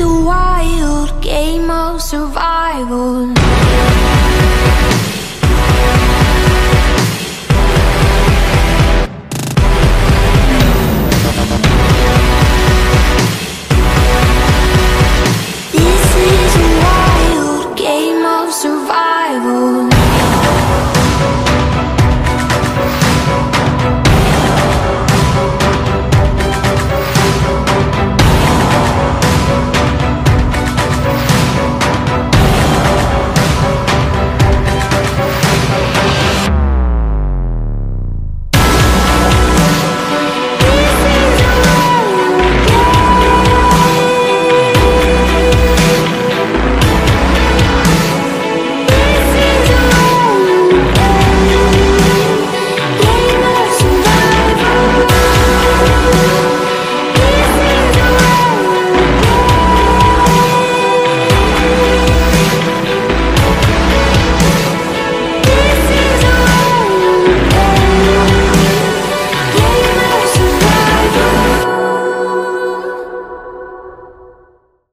a wild game of survival. This is a wild game of survival.